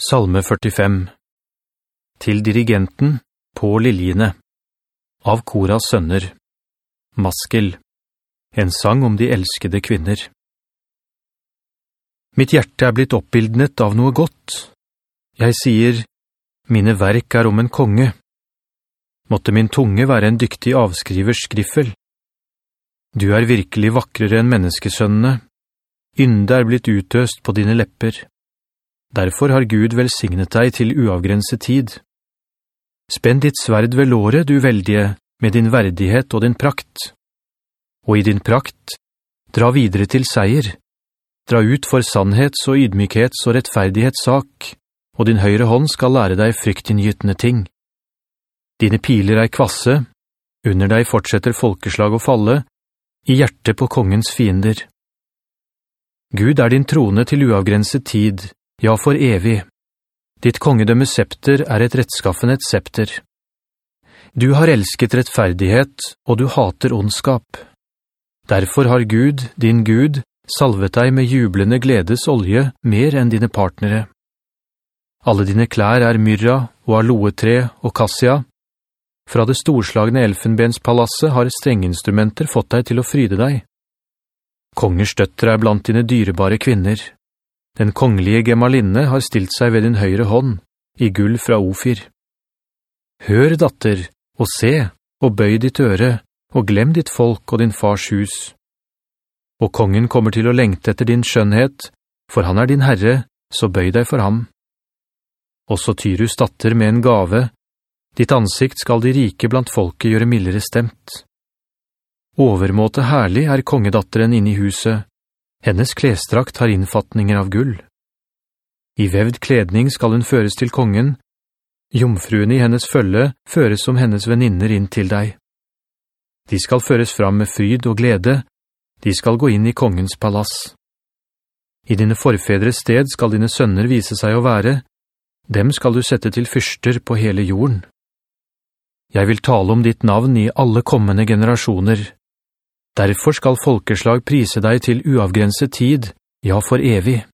Salme 45 Til dirigenten på liljene Av Koras sønner Maskel En sang om de elskede kvinner Mitt hjerte er blitt oppbildnet av noe godt. Jeg sier, mine verk er om en konge. Måtte min tunge være en dyktig avskrivers skriffel. Du er virkelig vakrere enn menneskesønnene. Ynde er blitt utøst på dine lepper. Derfor har Gud velsignet deg til uavgrenset tid. Spenn ditt sverd ved låret, du veldige, med din verdighet og din prakt. Og i din prakt, dra videre til seier. Dra ut for sannhets- og ydmykhets- og rettferdighetssak, og din høyre hånd skal lære deg fryktinngytende ting. Dine piler er kvasse, under deg fortsetter folkeslag å falle, i hjertet på kongens fiender. Gud er din trone til uavgrenset tid, ja for evig. Ditt kongedømme septer er et rettskaffenet septer. Du har elsket rettferdighet, og du hater ondskap. Derfor har Gud, din Gud, salvet deg med jublende gledes olje mer enn dine partnere. Alle dine klær er myrra og aloetre og kassia. Fra det storslagne elfenbenspalasset har strenginstrumenter fått deg til å fryde deg. Kongers døtter er blant dine dyrebare kvinner. Den kongelige gemalinne har stilt seg ved din høyre hånd, i gull fra Ofir. Hør, datter, og se, og bøy ditt øre, og glem ditt folk og din fars hus. Og kongen kommer til å lengte etter din skjønnhet, for han er din herre, så bøy deg for ham. Også Tyrus datter med en gave, ditt ansikt skal de rike blant folket gjøre mildere stemt. Overmåte herlig er kongedatteren inne i huset, hennes klestrakt har innfatninger av gull. I vevd kledning skal hun føres til kongen, jomfruen i hennes følge føres som hennes veninner inn til deg. De skal føres fram med fryd og glede, de skal gå inn i kongens palass. I dine forfedres sted skal dine sønner vise seg å være, dem skal du sette til fyrster på hele jorden. Jeg vil tale om ditt navn i alle kommende generasjoner. Derfor skal folkeslag prise deg til uavgrenset tid, ja for evig.